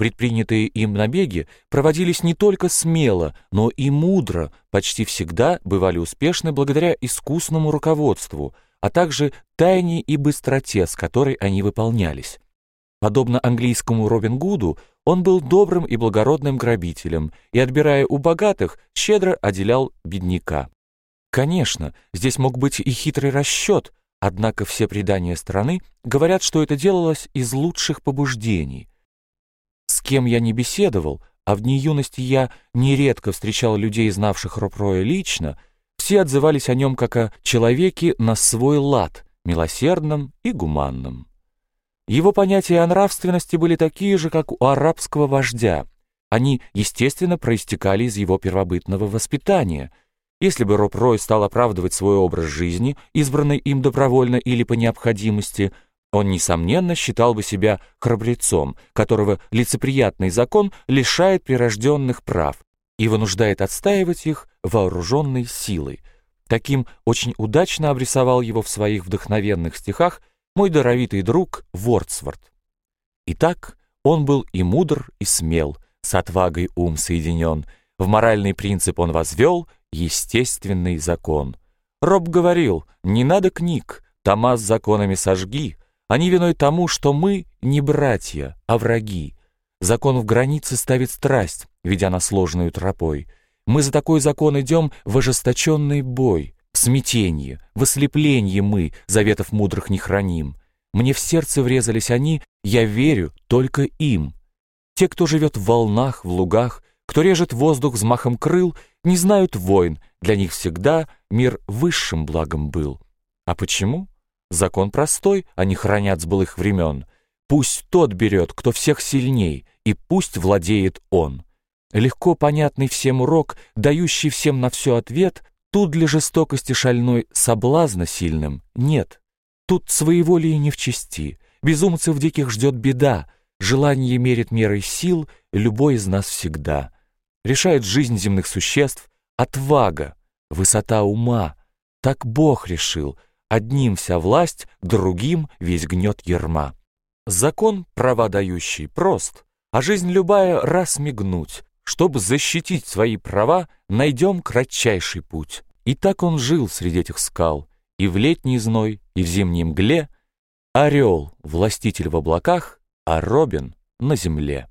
Предпринятые им набеги проводились не только смело, но и мудро, почти всегда бывали успешны благодаря искусному руководству, а также тайне и быстроте, с которой они выполнялись. Подобно английскому Робин Гуду, он был добрым и благородным грабителем и, отбирая у богатых, щедро отделял бедняка. Конечно, здесь мог быть и хитрый расчет, однако все предания страны говорят, что это делалось из лучших побуждений. Кем я не беседовал, а в дни юности я нередко встречал людей, знавших Ропроя лично, все отзывались о нем как о человеке на свой лад, милосердном и гуманном. Его понятия о нравственности были такие же, как у арабского вождя. Они, естественно, проистекали из его первобытного воспитания. Если бы Роб Рой стал оправдывать свой образ жизни, избранный им добровольно или по необходимости, он, несомненно, считал бы себя храбрецом, которого лицеприятный закон лишает прирожденных прав и вынуждает отстаивать их вооруженной силой. Таким очень удачно обрисовал его в своих вдохновенных стихах мой даровитый друг Вордсворт. Итак, он был и мудр, и смел, с отвагой ум соединен, в моральный принцип он возвел естественный закон. Роб говорил, не надо книг, тома с законами сожги, они виной тому, что мы не братья, а враги. Закон в границе ставит страсть, ведя на сложную тропой. Мы за такой закон идем в ожесточенный бой. В смятенье, в ослепленье мы заветов мудрых не храним. Мне в сердце врезались они, я верю только им. Те, кто живет в волнах, в лугах, кто режет воздух взмахом крыл, не знают войн, для них всегда мир высшим благом был. А почему? Закон простой, они хранят с былых времен. Пусть тот берет, кто всех сильней, и пусть владеет он. Легко понятный всем урок, дающий всем на все ответ, Тут для жестокости шальной соблазна сильным нет. Тут своеволие не в чести. Безумцев диких ждет беда. Желание мерит мерой сил любой из нас всегда. Решает жизнь земных существ отвага, высота ума. Так Бог решил. Одним вся власть, другим весь гнет ерма. Закон, права дающий, прост, а жизнь любая раз мигнуть, чтобы защитить свои права, найдем кратчайший путь. И так он жил среди этих скал, и в летний зной, и в зимней мгле. Орел — властитель в облаках, а Робин — на земле.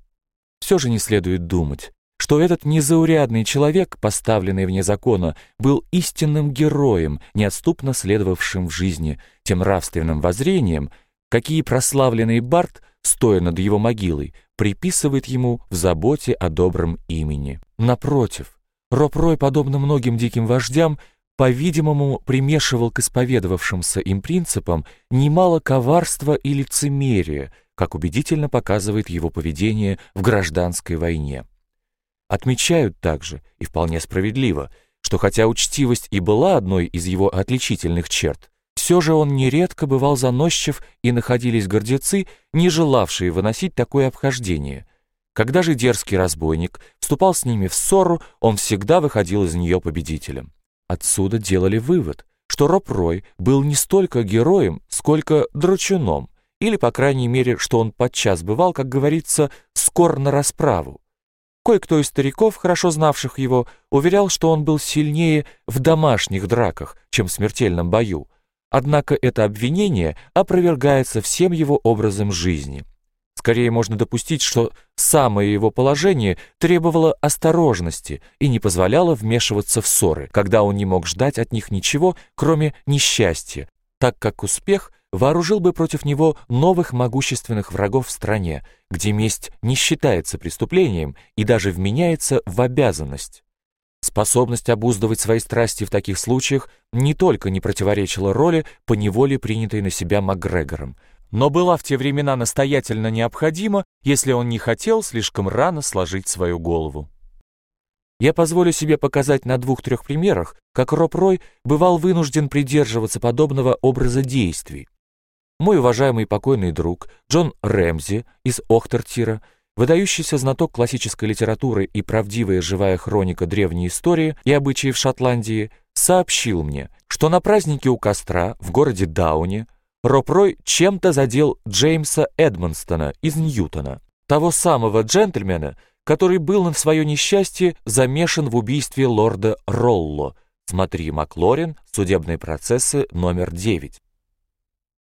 Все же не следует думать, что этот незаурядный человек, поставленный вне закона, был истинным героем, неотступно следовавшим в жизни тем нравственным воззрением, какие прославленный Барт, стоя над его могилой, приписывает ему в заботе о добром имени. Напротив, Роб-Рой, подобно многим диким вождям, по-видимому, примешивал к исповедовавшимся им принципам немало коварства и лицемерия, как убедительно показывает его поведение в гражданской войне. Отмечают также, и вполне справедливо, что хотя учтивость и была одной из его отличительных черт, все же он нередко бывал заносчив, и находились гордецы, не желавшие выносить такое обхождение. Когда же дерзкий разбойник вступал с ними в ссору, он всегда выходил из нее победителем. Отсюда делали вывод, что Роб Рой был не столько героем, сколько драчуном, или, по крайней мере, что он подчас бывал, как говорится, скор на расправу. Кое-кто из стариков, хорошо знавших его, уверял, что он был сильнее в домашних драках, чем в смертельном бою, Однако это обвинение опровергается всем его образом жизни. Скорее можно допустить, что самое его положение требовало осторожности и не позволяло вмешиваться в ссоры, когда он не мог ждать от них ничего, кроме несчастья, так как успех вооружил бы против него новых могущественных врагов в стране, где месть не считается преступлением и даже вменяется в обязанность. Способность обуздывать свои страсти в таких случаях не только не противоречила роли, по неволе принятой на себя Макгрегором, но была в те времена настоятельно необходима, если он не хотел слишком рано сложить свою голову. Я позволю себе показать на двух-трех примерах, как Роб Рой бывал вынужден придерживаться подобного образа действий. Мой уважаемый покойный друг Джон Рэмзи из Охтертира – Выдающийся знаток классической литературы и правдивая живая хроника древней истории и обычаев Шотландии сообщил мне, что на празднике у костра в городе Дауне Роб Рой чем-то задел Джеймса Эдмонстона из Ньютона. того самого джентльмена, который был на свое несчастье замешан в убийстве лорда Ролло. Смотри, Маклорин, судебные процессы, номер 9.